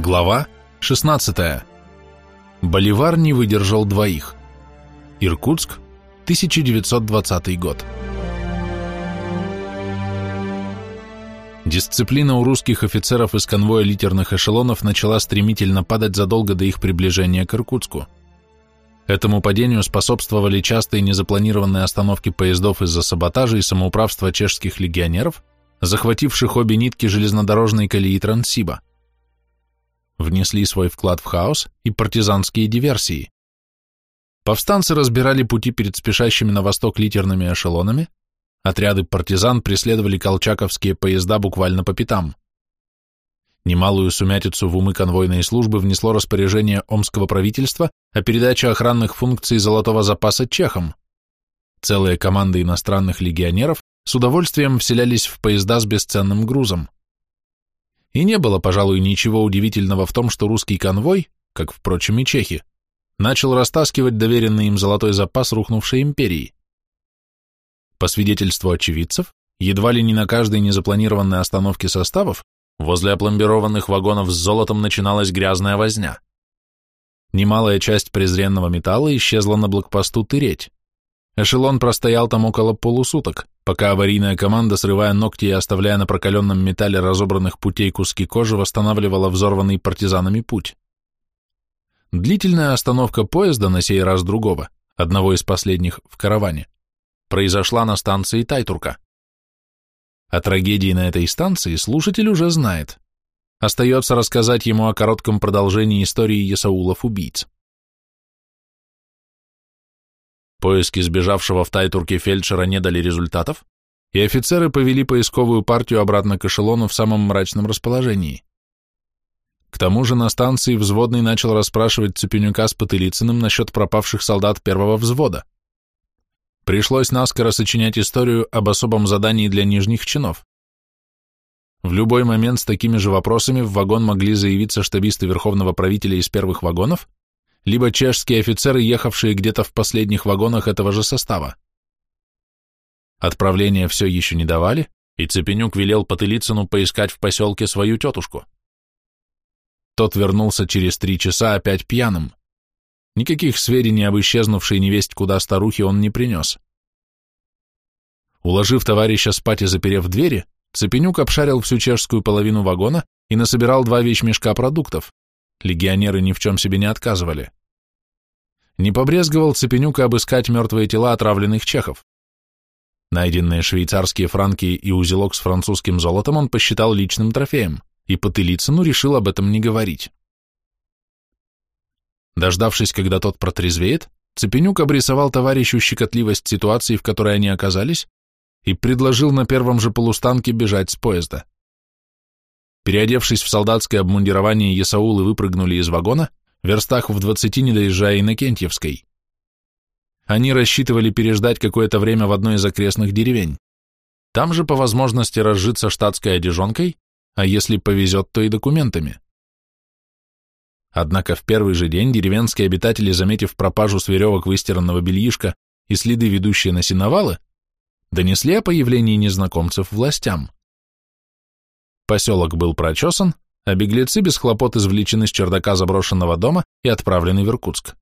Глава 16. Боливар не выдержал двоих. Иркутск, 1920 год. Дисциплина у русских офицеров из конвоя литерных эшелонов начала стремительно падать задолго до их приближения к Иркутску. Этому падению способствовали частые незапланированные остановки поездов из-за саботажа и самоуправства чешских легионеров, захвативших обе нитки железнодорожной колеи Транссиба внесли свой вклад в хаос и партизанские диверсии. Повстанцы разбирали пути перед спешащими на восток литерными эшелонами, отряды партизан преследовали колчаковские поезда буквально по пятам. Немалую сумятицу в умы конвойной службы внесло распоряжение омского правительства о передаче охранных функций золотого запаса чехам. Целые команды иностранных легионеров с удовольствием вселялись в поезда с бесценным грузом. И не было, пожалуй, ничего удивительного в том, что русский конвой, как, впрочем, и чехи, начал растаскивать доверенный им золотой запас рухнувшей империи. По свидетельству очевидцев, едва ли не на каждой незапланированной остановке составов возле опломбированных вагонов с золотом начиналась грязная возня. Немалая часть презренного металла исчезла на блокпосту Тыреть. Эшелон простоял там около полусуток, пока аварийная команда, срывая ногти и оставляя на прокаленном металле разобранных путей куски кожи, восстанавливала взорванный партизанами путь. Длительная остановка поезда, на сей раз другого, одного из последних в караване, произошла на станции Тайтурка. О трагедии на этой станции слушатель уже знает. Остается рассказать ему о коротком продолжении истории Ясаулов-убийц. Поиски сбежавшего в Тайтурке фельдшера не дали результатов, и офицеры повели поисковую партию обратно к эшелону в самом мрачном расположении. К тому же на станции взводный начал расспрашивать Цепенюка с Потылицыным насчет пропавших солдат первого взвода. Пришлось наскоро сочинять историю об особом задании для нижних чинов. В любой момент с такими же вопросами в вагон могли заявиться штабисты верховного правителя из первых вагонов либо чешские офицеры, ехавшие где-то в последних вагонах этого же состава. Отправления все еще не давали, и Цепенюк велел Потылицыну поискать в поселке свою тетушку. Тот вернулся через три часа опять пьяным. Никаких сведений об исчезнувшей невесть куда старухе он не принес. Уложив товарища спать и заперев двери, Цепенюк обшарил всю чешскую половину вагона и насобирал два вещмешка продуктов, Легионеры ни в чем себе не отказывали. Не побрезговал Цепенюка обыскать мертвые тела отравленных чехов. Найденные швейцарские франки и узелок с французским золотом он посчитал личным трофеем, и Потылицыну решил об этом не говорить. Дождавшись, когда тот протрезвеет, Цепенюк обрисовал товарищу щекотливость ситуации, в которой они оказались, и предложил на первом же полустанке бежать с поезда. Переодевшись в солдатское обмундирование, Есаулы выпрыгнули из вагона, верстах в двадцати не доезжая Иннокентьевской. Они рассчитывали переждать какое-то время в одной из окрестных деревень. Там же по возможности разжиться штатской одежонкой, а если повезет, то и документами. Однако в первый же день деревенские обитатели, заметив пропажу с веревок выстиранного бельишка и следы, ведущие на сеновалы, донесли о появлении незнакомцев властям. Поселок был прочесан, а беглецы без хлопот извлечены с чердака заброшенного дома и отправлены в Иркутск.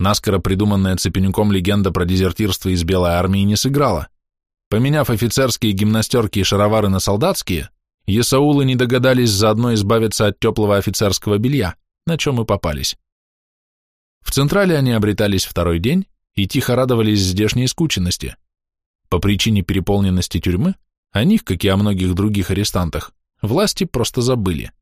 Наскоро придуманная Цепенюком легенда про дезертирство из Белой армии не сыграла. Поменяв офицерские гимнастерки и шаровары на солдатские, Есаулы не догадались заодно избавиться от теплого офицерского белья, на чем и попались. В Централе они обретались второй день и тихо радовались здешней скученности. По причине переполненности тюрьмы о них, как и о многих других арестантах, власти просто забыли.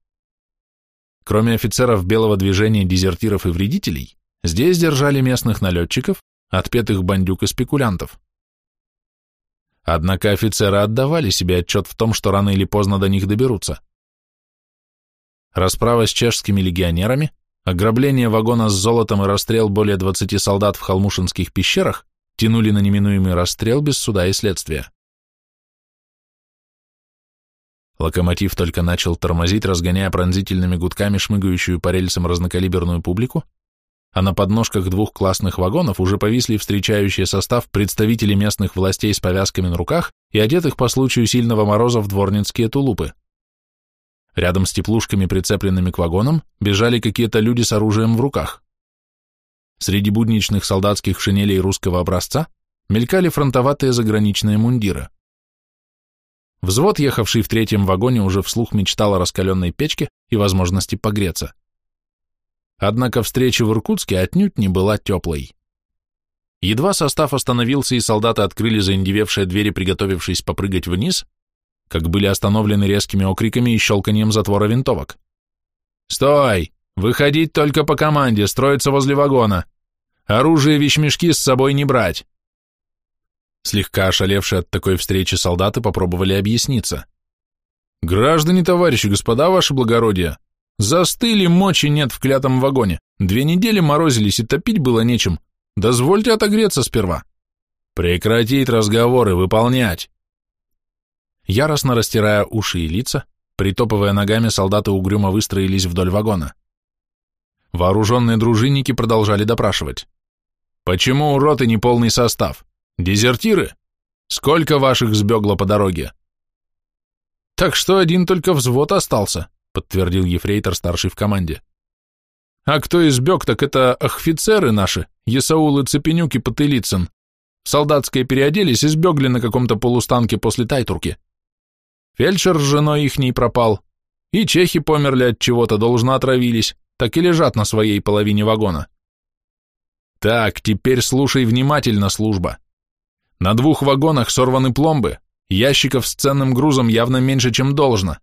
Кроме офицеров белого движения дезертиров и вредителей, здесь держали местных налетчиков, отпетых бандюк и спекулянтов. Однако офицеры отдавали себе отчет в том, что рано или поздно до них доберутся. Расправа с чешскими легионерами, ограбление вагона с золотом и расстрел более 20 солдат в Халмушинских пещерах тянули на неминуемый расстрел без суда и следствия. Локомотив только начал тормозить, разгоняя пронзительными гудками шмыгающую по рельсам разнокалиберную публику, а на подножках двух классных вагонов уже повисли встречающие состав представители местных властей с повязками на руках и одетых по случаю сильного мороза в дворницкие тулупы. Рядом с теплушками, прицепленными к вагонам, бежали какие-то люди с оружием в руках. Среди будничных солдатских шинелей русского образца мелькали фронтоватые заграничные мундиры. Взвод, ехавший в третьем вагоне, уже вслух мечтал о раскаленной печке и возможности погреться. Однако встреча в Иркутске отнюдь не была теплой. Едва состав остановился и солдаты открыли заиндевевшие двери, приготовившись попрыгать вниз, как были остановлены резкими окриками и щелканием затвора винтовок. «Стой! Выходить только по команде, строиться возле вагона! Оружие и вещмешки с собой не брать!» Слегка ошалевшие от такой встречи солдаты попробовали объясниться. «Граждане, товарищи, господа, ваше благородие, застыли, мочи нет в клятом вагоне, две недели морозились и топить было нечем, дозвольте отогреться сперва». «Прекратить разговоры, выполнять!» Яростно растирая уши и лица, притопывая ногами, солдаты угрюмо выстроились вдоль вагона. Вооруженные дружинники продолжали допрашивать. «Почему у роты неполный состав? Дезертиры? Сколько ваших сбегло по дороге?» «Так что один только взвод остался», — подтвердил ефрейтор, старший в команде. «А кто избег, так это офицеры наши, Есаул и Цепенюк и Потылицын. В солдатское переоделись и сбегли на каком-то полустанке после Тайтурки. Фельдшер с женой ихней пропал. И чехи померли от чего-то, должно отравились, так и лежат на своей половине вагона. Так, теперь слушай внимательно, служба. На двух вагонах сорваны пломбы, ящиков с ценным грузом явно меньше, чем должно.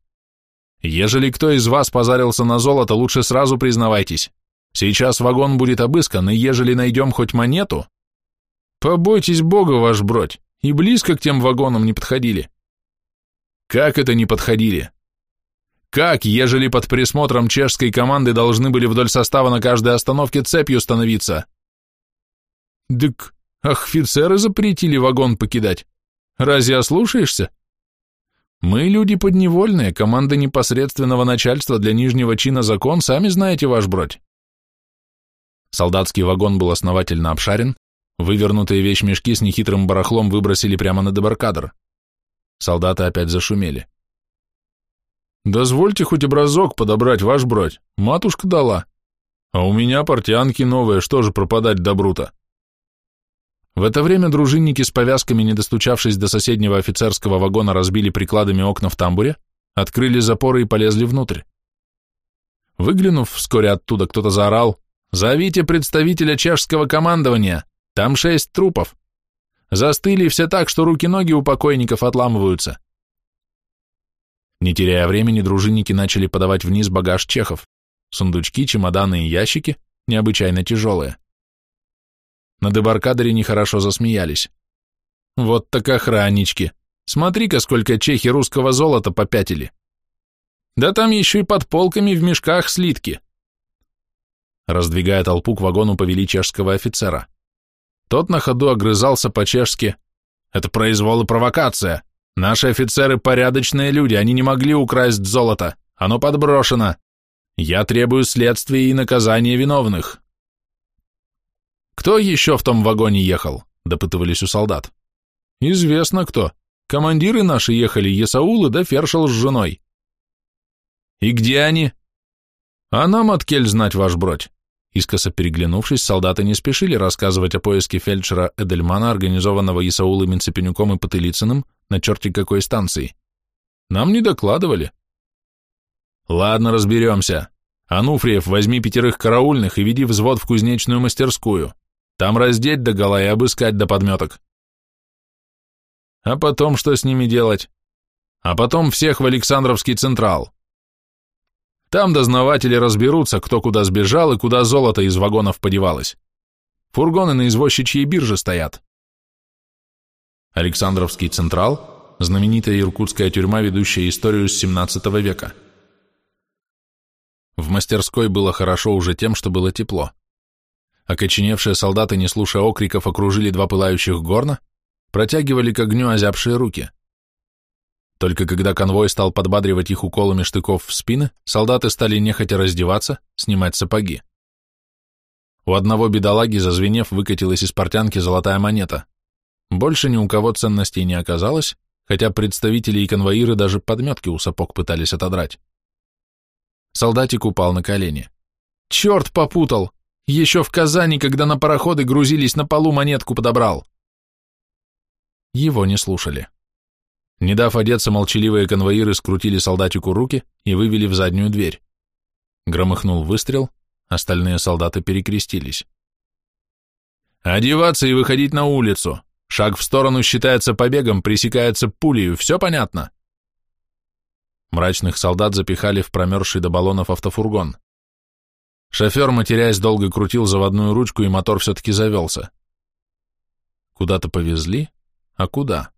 Ежели кто из вас позарился на золото, лучше сразу признавайтесь. Сейчас вагон будет обыскан, и ежели найдем хоть монету... Побойтесь Бога, ваш бродь, и близко к тем вагонам не подходили. Как это не подходили? Как, ежели под присмотром чешской команды должны были вдоль состава на каждой остановке цепью становиться? Дык, офицеры запретили вагон покидать. Разве ослушаешься? Мы люди подневольные, команда непосредственного начальства для нижнего чина закон, сами знаете, ваш бродь. Солдатский вагон был основательно обшарен, вывернутые вещмешки с нехитрым барахлом выбросили прямо на дебаркадр. Солдаты опять зашумели. «Дозвольте хоть образок подобрать, ваш брать, матушка дала. А у меня портянки новые, что же пропадать добру-то?» В это время дружинники с повязками, не достучавшись до соседнего офицерского вагона, разбили прикладами окна в тамбуре, открыли запоры и полезли внутрь. Выглянув вскоре оттуда, кто-то заорал «Зовите представителя чешского командования! Там шесть трупов!» Застыли все так, что руки-ноги у покойников отламываются. Не теряя времени, дружинники начали подавать вниз багаж чехов. Сундучки, чемоданы и ящики, необычайно тяжелые. На дебаркадере нехорошо засмеялись. Вот так охраннички. Смотри-ка, сколько чехи русского золота попятили. Да там еще и под полками в мешках слитки. Раздвигая толпу к вагону повели чешского офицера. Тот на ходу огрызался по-чешски. «Это произвол и провокация. Наши офицеры порядочные люди, они не могли украсть золото. Оно подброшено. Я требую следствия и наказания виновных». «Кто еще в том вагоне ехал?» – допытывались у солдат. «Известно кто. Командиры наши ехали, Есаул и да Фершел с женой». «И где они?» «А нам откель знать, ваш бродь. Искоса переглянувшись, солдаты не спешили рассказывать о поиске фельдшера Эдельмана, организованного Исаулом Инцепенюком и Потылицыным, на черте какой станции. Нам не докладывали. Ладно, разберемся. Ануфриев, возьми пятерых караульных и веди взвод в кузнечную мастерскую. Там раздеть догола и обыскать до подметок. А потом что с ними делать? А потом всех в Александровский Централ. Там дознаватели разберутся, кто куда сбежал и куда золото из вагонов подевалось. Фургоны на извозчичьей бирже стоят. Александровский Централ – знаменитая иркутская тюрьма, ведущая историю с 17 века. В мастерской было хорошо уже тем, что было тепло. Окоченевшие солдаты, не слушая окриков, окружили два пылающих горна, протягивали к огню озябшие руки – только когда конвой стал подбадривать их уколами штыков в спины, солдаты стали нехотя раздеваться, снимать сапоги. У одного бедолаги, зазвенев, выкатилась из портянки золотая монета. Больше ни у кого ценностей не оказалось, хотя представители и конвоиры даже подметки у сапог пытались отодрать. Солдатик упал на колени. «Черт попутал! Еще в Казани, когда на пароходы грузились, на полу монетку подобрал!» Его не слушали. Не дав одеться, молчаливые конвоиры скрутили солдатику руки и вывели в заднюю дверь. Громыхнул выстрел, остальные солдаты перекрестились. «Одеваться и выходить на улицу. Шаг в сторону считается побегом, пресекается пулею. Все понятно?» Мрачных солдат запихали в промерзший до баллонов автофургон. Шофер, матерясь, долго крутил заводную ручку, и мотор все-таки завелся. Куда-то повезли? А куда?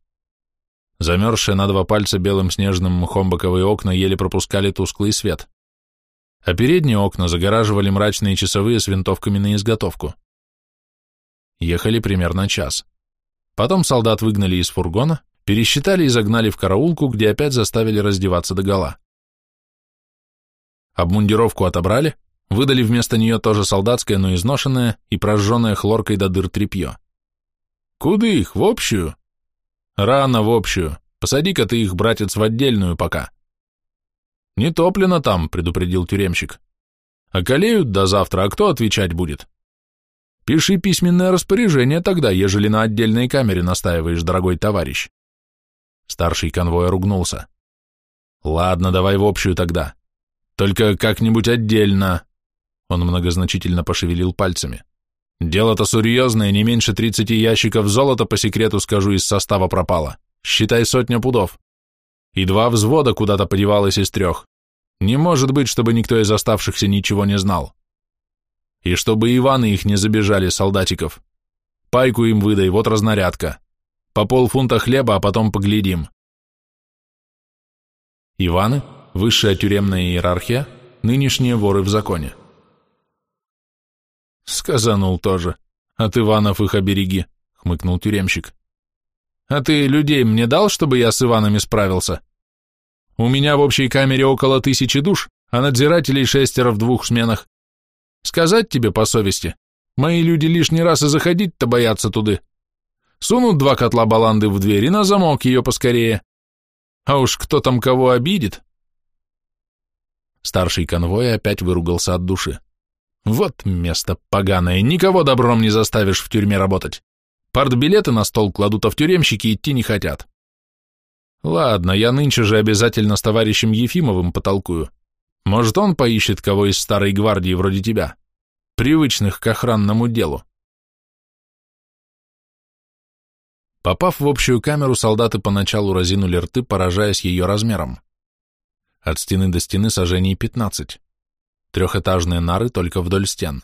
Замерзшие на два пальца белым снежным мхом боковые окна еле пропускали тусклый свет. А передние окна загораживали мрачные часовые с винтовками на изготовку. Ехали примерно час. Потом солдат выгнали из фургона, пересчитали и загнали в караулку, где опять заставили раздеваться догола. Обмундировку отобрали, выдали вместо нее тоже солдатское, но изношенное и прожженное хлоркой до дыр тряпье. «Куда их, в общую?» Рано в общую. Посади-ка ты их, братец, в отдельную пока. Не топлено там, предупредил тюремщик. Околеют до завтра, а кто отвечать будет? Пиши письменное распоряжение тогда, ежели на отдельной камере настаиваешь, дорогой товарищ. Старший конвой ругнулся. Ладно, давай в общую тогда. Только как-нибудь отдельно. Он многозначительно пошевелил пальцами. Дело-то серьезное, не меньше тридцати ящиков золота, по секрету скажу, из состава пропало. Считай сотня пудов. И два взвода куда-то подевалось из трех. Не может быть, чтобы никто из оставшихся ничего не знал. И чтобы Иваны их не забежали, солдатиков. Пайку им выдай, вот разнарядка. По полфунта хлеба, а потом поглядим. Иваны, высшая тюремная иерархия, нынешние воры в законе. Сказанул тоже. От Иванов их обереги, хмыкнул тюремщик. А ты людей мне дал, чтобы я с Иванами справился? У меня в общей камере около тысячи душ, а надзирателей шестеро в двух сменах. Сказать тебе по совести, мои люди лишний раз и заходить-то боятся туды. Сунут два котла баланды в дверь и на замок ее поскорее. А уж кто там кого обидит? Старший конвой опять выругался от души. Вот место поганое, никого добром не заставишь в тюрьме работать. Партбилеты на стол кладут, а в тюремщики идти не хотят. Ладно, я нынче же обязательно с товарищем Ефимовым потолкую. Может, он поищет кого из старой гвардии вроде тебя, привычных к охранному делу. Попав в общую камеру, солдаты поначалу разинули рты, поражаясь ее размером. От стены до стены сажений пятнадцать трехэтажные нары только вдоль стен.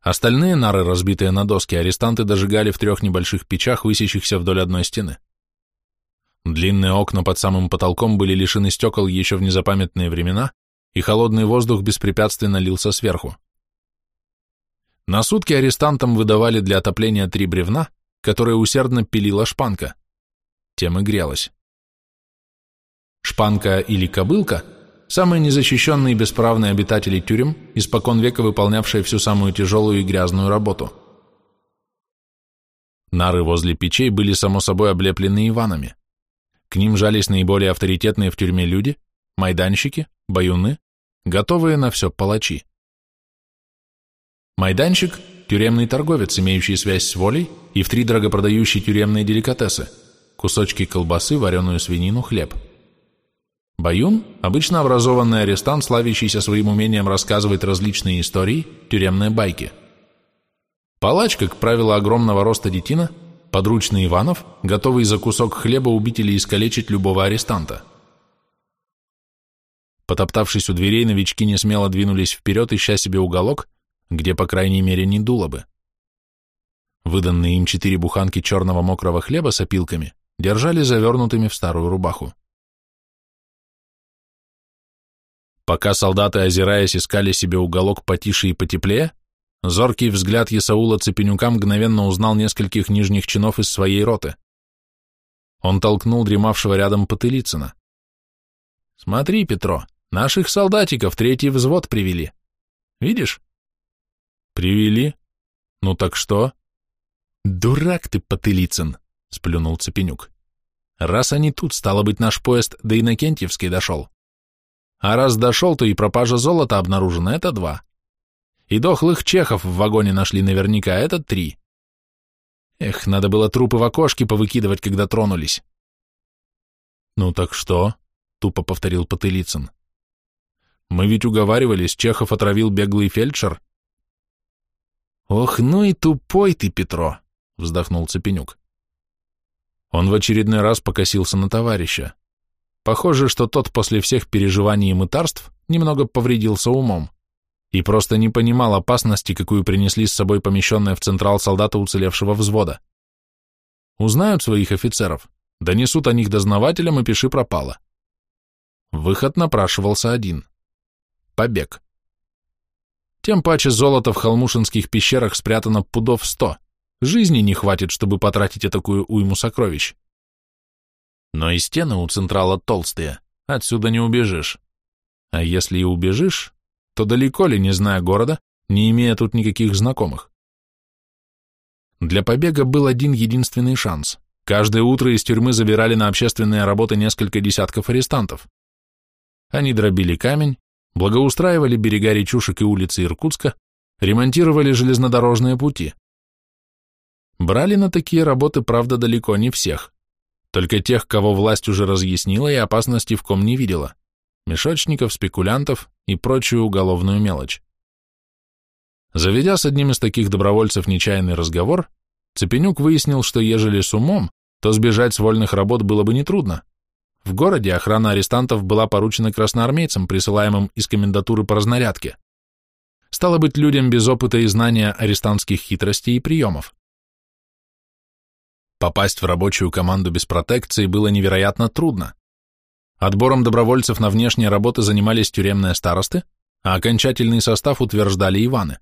Остальные нары, разбитые на доски, арестанты дожигали в трех небольших печах, высящихся вдоль одной стены. Длинные окна под самым потолком были лишены стекол еще в незапамятные времена, и холодный воздух беспрепятственно лился сверху. На сутки арестантам выдавали для отопления три бревна, которые усердно пилила шпанка. Тем и грелась. Шпанка или кобылка — самые незащищенные и бесправные обитатели тюрем, испокон века выполнявшие всю самую тяжелую и грязную работу. Нары возле печей были, само собой, облеплены Иванами. К ним жались наиболее авторитетные в тюрьме люди, майданщики, баюны, готовые на все палачи. Майданщик – тюремный торговец, имеющий связь с волей и втридорого продающий тюремные деликатесы – кусочки колбасы, вареную свинину, хлеб – Баюн – обычно образованный арестант, славящийся своим умением рассказывать различные истории, тюремные байки. Палач, как правило, огромного роста детина, подручный Иванов, готовый за кусок хлеба убить или искалечить любого арестанта. Потоптавшись у дверей, новички не смело двинулись вперед, ища себе уголок, где, по крайней мере, не дуло бы. Выданные им четыре буханки черного мокрого хлеба с опилками держали завернутыми в старую рубаху. Пока солдаты, озираясь, искали себе уголок потише и потеплее, зоркий взгляд Ясаула Цепенюка мгновенно узнал нескольких нижних чинов из своей роты. Он толкнул дремавшего рядом Потылицына. «Смотри, Петро, наших солдатиков третий взвод привели. Видишь?» «Привели? Ну так что?» «Дурак ты, Потылицын!» — сплюнул Цепенюк. «Раз они тут, стало быть, наш поезд до Иннокентьевской дошел. А раз дошел, то и пропажа золота обнаружена, это два. И дохлых чехов в вагоне нашли наверняка, это три. Эх, надо было трупы в окошке повыкидывать, когда тронулись. Ну так что? Тупо повторил Потылицын. Мы ведь уговаривались, Чехов отравил беглый фельдшер. Ох, ну и тупой ты, Петро, вздохнул Цепенюк. Он в очередной раз покосился на товарища. Похоже, что тот после всех переживаний и мытарств немного повредился умом и просто не понимал опасности, какую принесли с собой помещенные в Централ солдата уцелевшего взвода. Узнают своих офицеров, донесут о них дознавателям и пиши пропало. Выход напрашивался один. Побег. Тем паче золота в холмушинских пещерах спрятано пудов сто. Жизни не хватит, чтобы потратить такую уйму сокровищ. Но и стены у Централа толстые, отсюда не убежишь. А если и убежишь, то далеко ли, не зная города, не имея тут никаких знакомых. Для побега был один единственный шанс. Каждое утро из тюрьмы забирали на общественные работы несколько десятков арестантов. Они дробили камень, благоустраивали берега речушек и улицы Иркутска, ремонтировали железнодорожные пути. Брали на такие работы, правда, далеко не всех, только тех, кого власть уже разъяснила и опасности в ком не видела мешочников, спекулянтов и прочую уголовную мелочь. Заведя с одним из таких добровольцев нечаянный разговор, Цепенюк выяснил, что ежели с умом, то сбежать с вольных работ было бы нетрудно. В городе охрана арестантов была поручена красноармейцам, присылаемым из комендатуры по разнарядке. Стало быть, людям без опыта и знания арестантских хитростей и приемов. Попасть в рабочую команду без протекции было невероятно трудно. Отбором добровольцев на внешние работы занимались тюремные старосты, а окончательный состав утверждали Иваны.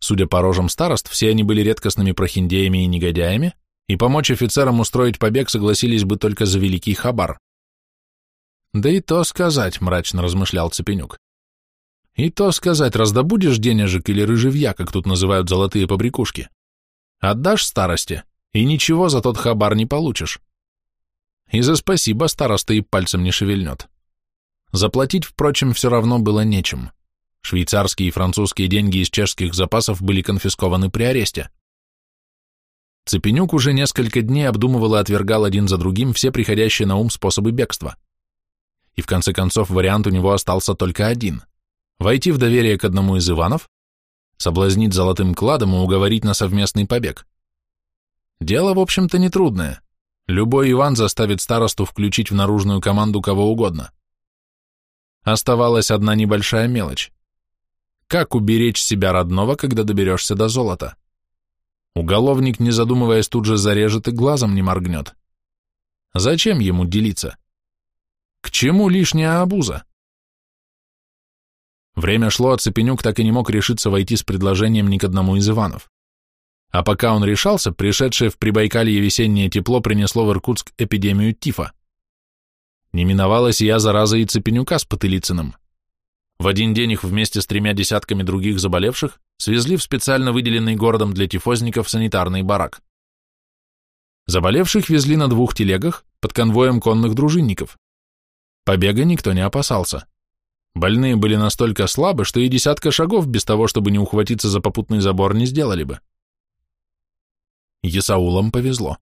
Судя по рожам старост, все они были редкостными прохиндеями и негодяями, и помочь офицерам устроить побег согласились бы только за великий хабар. «Да и то сказать», — мрачно размышлял Цепенюк. «И то сказать, раздобудешь денежек или рыжевья, как тут называют золотые побрякушки. Отдашь старости, и ничего за тот хабар не получишь. И за спасибо староста и пальцем не шевельнет. Заплатить, впрочем, все равно было нечем. Швейцарские и французские деньги из чешских запасов были конфискованы при аресте. Цепенюк уже несколько дней обдумывал и отвергал один за другим все приходящие на ум способы бегства. И в конце концов вариант у него остался только один – войти в доверие к одному из Иванов, соблазнить золотым кладом и уговорить на совместный побег. Дело, в общем-то, нетрудное. Любой Иван заставит старосту включить в наружную команду кого угодно. Оставалась одна небольшая мелочь. Как уберечь себя родного, когда доберешься до золота? Уголовник, не задумываясь, тут же зарежет и глазом не моргнет. Зачем ему делиться? К чему лишняя обуза? Время шло, а Цепенюк так и не мог решиться войти с предложением ни к одному из Иванов. А пока он решался, пришедшее в Прибайкалье весеннее тепло принесло в Иркутск эпидемию тифа. Не миновалась я зараза и Цепенюка с Потылицыным. В один день их вместе с тремя десятками других заболевших свезли в специально выделенный городом для тифозников санитарный барак. Заболевших везли на двух телегах под конвоем конных дружинников. Побега никто не опасался. Больные были настолько слабы, что и десятка шагов без того, чтобы не ухватиться за попутный забор, не сделали бы. Есаулам повезло.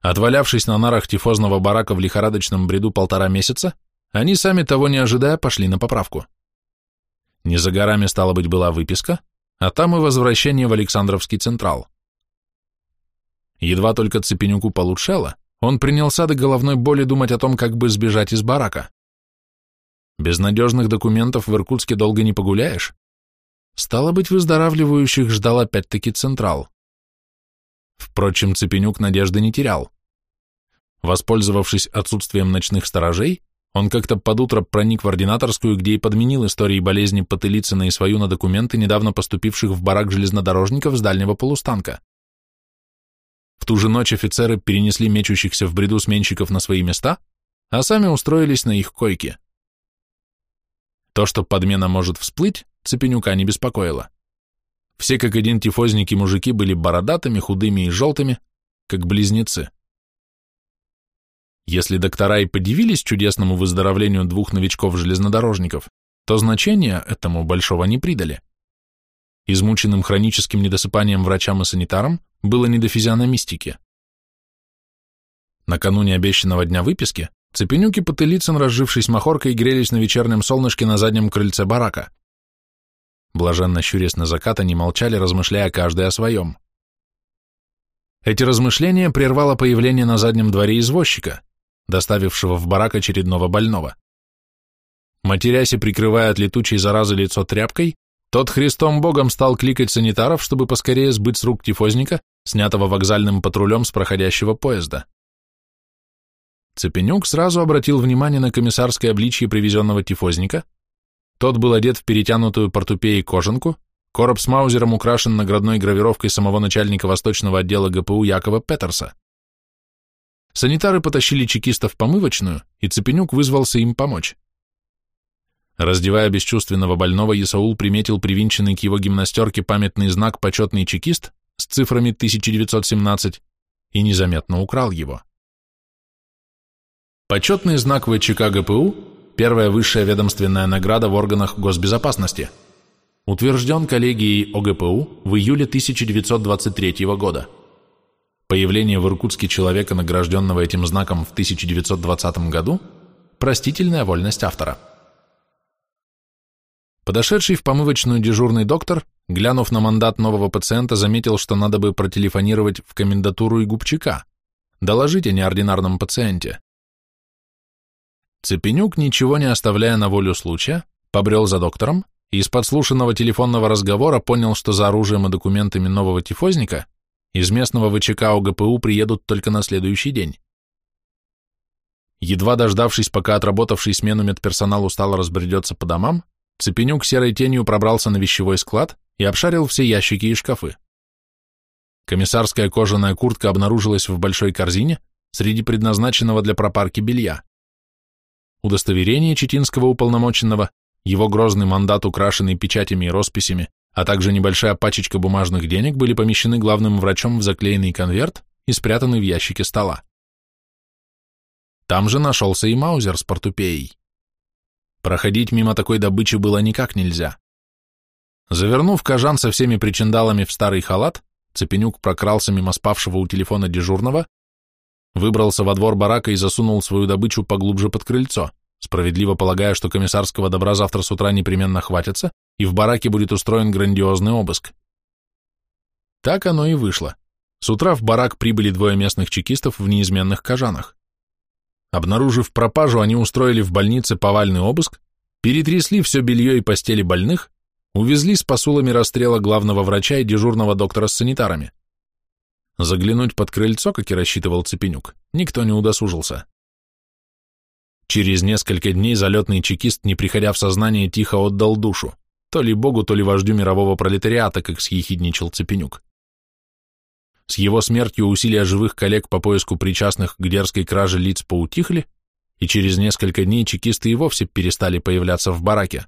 Отвалявшись на нарах тифозного барака в лихорадочном бреду полтора месяца, они сами того не ожидая пошли на поправку. Не за горами, стало быть, была выписка, а там и возвращение в Александровский Централ. Едва только Цепенюку получало, он принялся до головной боли думать о том, как бы сбежать из барака. Без надежных документов в Иркутске долго не погуляешь. Стало быть, выздоравливающих ждал опять-таки Централ. Впрочем, Цепенюк надежды не терял. Воспользовавшись отсутствием ночных сторожей, он как-то под утро проник в ординаторскую, где и подменил истории болезни Потылицына и свою на документы, недавно поступивших в барак железнодорожников с дальнего полустанка. В ту же ночь офицеры перенесли мечущихся в бреду сменщиков на свои места, а сами устроились на их койке. То, что подмена может всплыть, Цепенюка не беспокоило. Все как один тифозники мужики были бородатыми, худыми и желтыми, как близнецы. Если доктора и подивились чудесному выздоровлению двух новичков-железнодорожников, то значения этому большого не придали. Измученным хроническим недосыпанием врачам и санитарам было не до физиономистики. Накануне обещанного дня выписки Цепенюк и Потылицын, разжившись махоркой, грелись на вечернем солнышке на заднем крыльце барака. Блаженно щурясь на закат, они молчали, размышляя каждый о своем. Эти размышления прервало появление на заднем дворе извозчика, доставившего в барак очередного больного. Матерясь и прикрывая от летучей заразы лицо тряпкой, тот Христом Богом стал кликать санитаров, чтобы поскорее сбыть с рук тифозника, снятого вокзальным патрулем с проходящего поезда. Цепенюк сразу обратил внимание на комиссарское обличье привезенного тифозника. Тот был одет в перетянутую портупеей кожанку, короб с маузером украшен наградной гравировкой самого начальника восточного отдела ГПУ Якова Петерса. Санитары потащили чекистов в помывочную, и Цепенюк вызвался им помочь. Раздевая бесчувственного больного, Исаул приметил привинченный к его гимнастерке памятный знак «Почетный чекист» с цифрами 1917 и незаметно украл его. Почетный знак ВЧК ГПУ – первая высшая ведомственная награда в органах госбезопасности. Утвержден коллегией ОГПУ в июле 1923 года. Появление в Иркутске человека, награжденного этим знаком в 1920 году – простительная вольность автора. Подошедший в помывочную дежурный доктор, глянув на мандат нового пациента, заметил, что надо бы протелефонировать в комендатуру и губчика, доложить о неординарном пациенте. Цепенюк, ничего не оставляя на волю случая, побрел за доктором и из подслушанного телефонного разговора понял, что за оружием и документами нового тифозника из местного ВЧК ОГПУ приедут только на следующий день. Едва дождавшись, пока отработавший смену медперсонал устало разбредется по домам, Цепенюк серой тенью пробрался на вещевой склад и обшарил все ящики и шкафы. Комиссарская кожаная куртка обнаружилась в большой корзине среди предназначенного для пропарки белья удостоверение Читинского уполномоченного, его грозный мандат, украшенный печатями и росписями, а также небольшая пачечка бумажных денег были помещены главным врачом в заклеенный конверт и спрятаны в ящике стола. Там же нашелся и Маузер с портупеей. Проходить мимо такой добычи было никак нельзя. Завернув кожан со всеми причиндалами в старый халат, Цепенюк прокрался мимо спавшего у телефона дежурного выбрался во двор барака и засунул свою добычу поглубже под крыльцо, справедливо полагая, что комиссарского добра завтра с утра непременно хватится, и в бараке будет устроен грандиозный обыск. Так оно и вышло. С утра в барак прибыли двое местных чекистов в неизменных кожанах. Обнаружив пропажу, они устроили в больнице повальный обыск, перетрясли все белье и постели больных, увезли с посулами расстрела главного врача и дежурного доктора с санитарами. Заглянуть под крыльцо, как и рассчитывал Цепенюк, никто не удосужился. Через несколько дней залетный чекист, не приходя в сознание, тихо отдал душу, то ли богу, то ли вождю мирового пролетариата, как съехидничал Цепенюк. С его смертью усилия живых коллег по поиску причастных к дерзкой краже лиц поутихли, и через несколько дней чекисты и вовсе перестали появляться в бараке.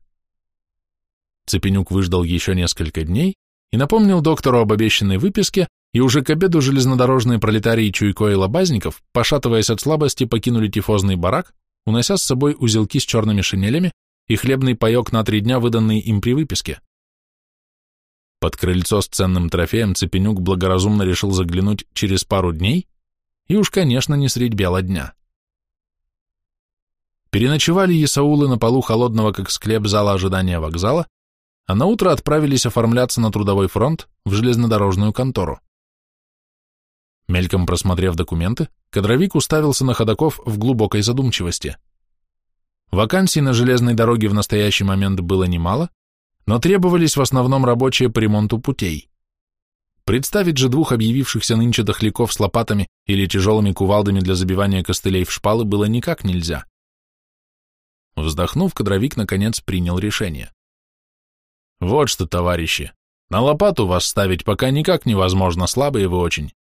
Цепенюк выждал еще несколько дней и напомнил доктору об обещанной выписке, и уже к обеду железнодорожные пролетарии Чуйко и Лобазников, пошатываясь от слабости, покинули тифозный барак, унося с собой узелки с черными шинелями и хлебный паек на три дня, выданный им при выписке. Под крыльцо с ценным трофеем Цепенюк благоразумно решил заглянуть через пару дней, и уж, конечно, не средь бела дня. Переночевали Исаулы на полу холодного, как склеп, зала ожидания вокзала, а на утро отправились оформляться на трудовой фронт в железнодорожную контору. Мельком просмотрев документы, кадровик уставился на ходаков в глубокой задумчивости. Вакансий на железной дороге в настоящий момент было немало, но требовались в основном рабочие по ремонту путей. Представить же двух объявившихся нынче дохляков с лопатами или тяжелыми кувалдами для забивания костылей в шпалы было никак нельзя. Вздохнув, кадровик наконец принял решение. Вот что, товарищи, на лопату вас ставить пока никак невозможно, слабые вы очень.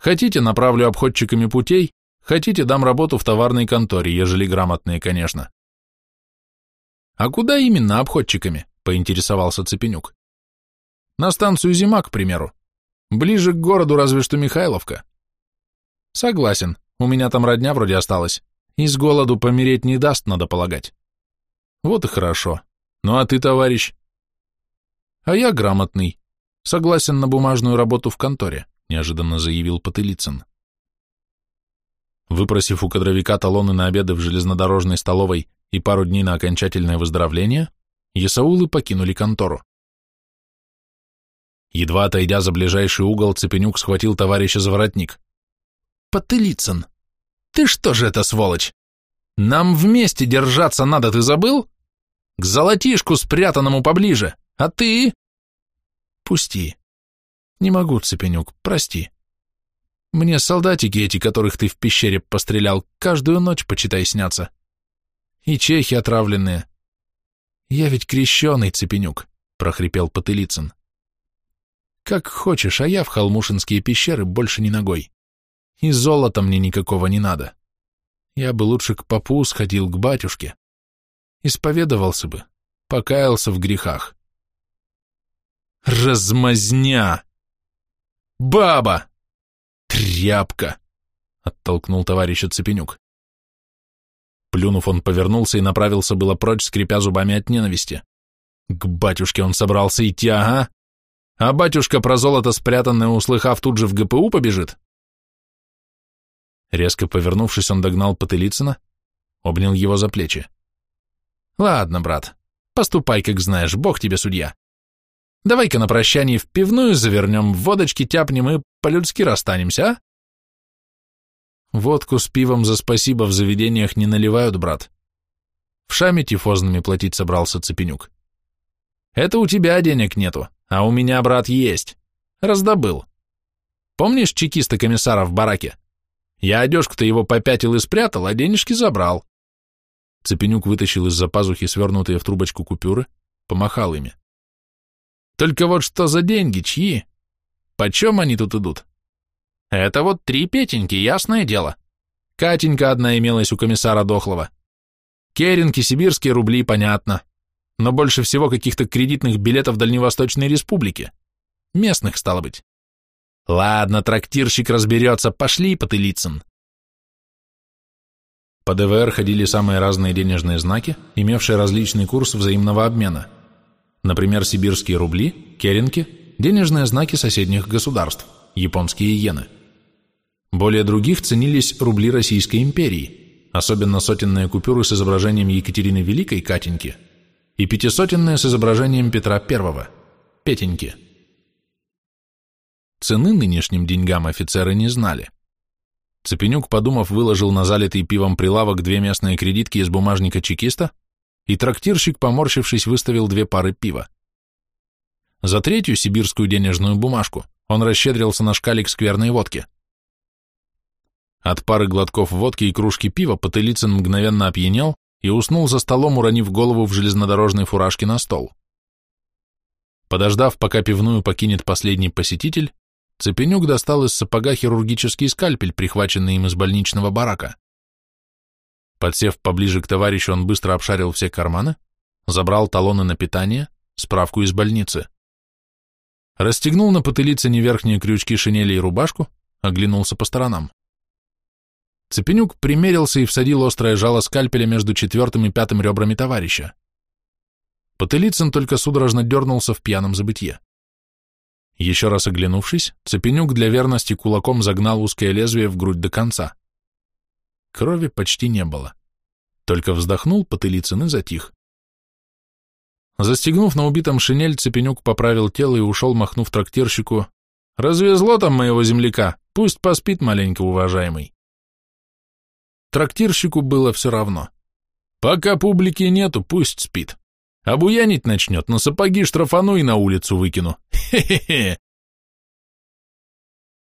Хотите, направлю обходчиками путей, хотите, дам работу в товарной конторе, ежели грамотные, конечно. А куда именно обходчиками? Поинтересовался Цепенюк. На станцию Зима, к примеру. Ближе к городу разве что Михайловка. Согласен, У меня там родня вроде осталась. И с голоду помереть не даст, надо полагать. Вот и хорошо. Ну а ты, товарищ? А я грамотный. Согласен на бумажную работу в конторе, неожиданно заявил Потылицын. Выпросив у кадровика талоны на обеды в железнодорожной столовой и пару дней на окончательное выздоровление, Есаулы покинули контору. Едва отойдя за ближайший угол, Цепенюк схватил товарища за воротник. «Потылицын, ты что же это, сволочь? Нам вместе держаться надо, ты забыл? К золотишку спрятанному поближе, а ты...» «Пусти. Не могу, Цепенюк, прости. Мне солдатики эти, которых ты в пещере пострелял, каждую ночь, почитай, снятся. И чехи отравленные. Я ведь крещеный, Цепенюк, прохрипел Потылицын. Как хочешь, а я в холмушинские пещеры больше не ногой. И золота мне никакого не надо. Я бы лучше к попу сходил, к батюшке. Исповедовался бы, покаялся в грехах. Размазня! Баба! «Тряпка!» — оттолкнул товарища Цепенюк. Плюнув, он повернулся и направился было прочь, скрипя зубами от ненависти. К батюшке он собрался идти, ага. А батюшка про золото спрятанное, услыхав, тут же в ГПУ побежит. Резко повернувшись, он догнал Потылицына, обнял его за плечи. «Ладно, брат, поступай, как знаешь, бог тебе судья. Давай-ка на прощание в пивную завернем, водочки тяпнем и по-людски расстанемся, а? Водку с пивом за спасибо в заведениях не наливают, брат. В шаме тифозными платить собрался Цепенюк. Это у тебя денег нету, а у меня, брат, есть. Раздобыл. Помнишь чекиста-комиссара в бараке? Я одежку-то его попятил и спрятал, а денежки забрал. Цепенюк вытащил из-за пазухи свернутые в трубочку купюры, помахал ими. Только вот что за деньги, чьи? Почем они тут идут? Это вот три Петеньки, ясное дело. Катенька одна имелась у комиссара Дохлова. Керенки, сибирские рубли, понятно. Но больше всего каких-то кредитных билетов Дальневосточной Республики. Местных, стало быть. Ладно, трактирщик разберется, пошли, Потылицын. По ДВР ходили самые разные денежные знаки, имевшие различный курс взаимного обмена – например, сибирские рубли, керенки, денежные знаки соседних государств, японские иены. Более других ценились рубли Российской империи, особенно сотенные купюры с изображением Екатерины Великой Катеньки и пятисотенные с изображением Петра I, Петеньки. Цены нынешним деньгам офицеры не знали. Цепенюк, подумав, выложил на залитый пивом прилавок две местные кредитки из бумажника чекиста и трактирщик, поморщившись, выставил две пары пива. За третью сибирскую денежную бумажку он расщедрился на шкалик скверной водки. От пары глотков водки и кружки пива Потылицын мгновенно опьянел и уснул за столом, уронив голову в железнодорожной фуражке на стол. Подождав, пока пивную покинет последний посетитель, Цепенюк достал из сапога хирургический скальпель, прихваченный им из больничного барака. Подсев поближе к товарищу, он быстро обшарил все карманы, забрал талоны на питание, справку из больницы. Расстегнул на потылице верхние крючки шинели и рубашку, оглянулся по сторонам. Цепенюк примерился и всадил острое жало скальпеля между четвертым и пятым ребрами товарища. Потылицын только судорожно дернулся в пьяном забытье. Еще раз оглянувшись, Цепенюк для верности кулаком загнал узкое лезвие в грудь до конца. Крови почти не было. Только вздохнул Потылицын и затих. Застегнув на убитом шинель, Цепенюк поправил тело и ушел, махнув трактирщику. «Развезло там моего земляка, пусть поспит маленько, уважаемый». Трактирщику было все равно. Пока публики нету, пусть спит. А буянить начнет, на сапоги штрафану и на улицу выкину. Хе-хе-хе.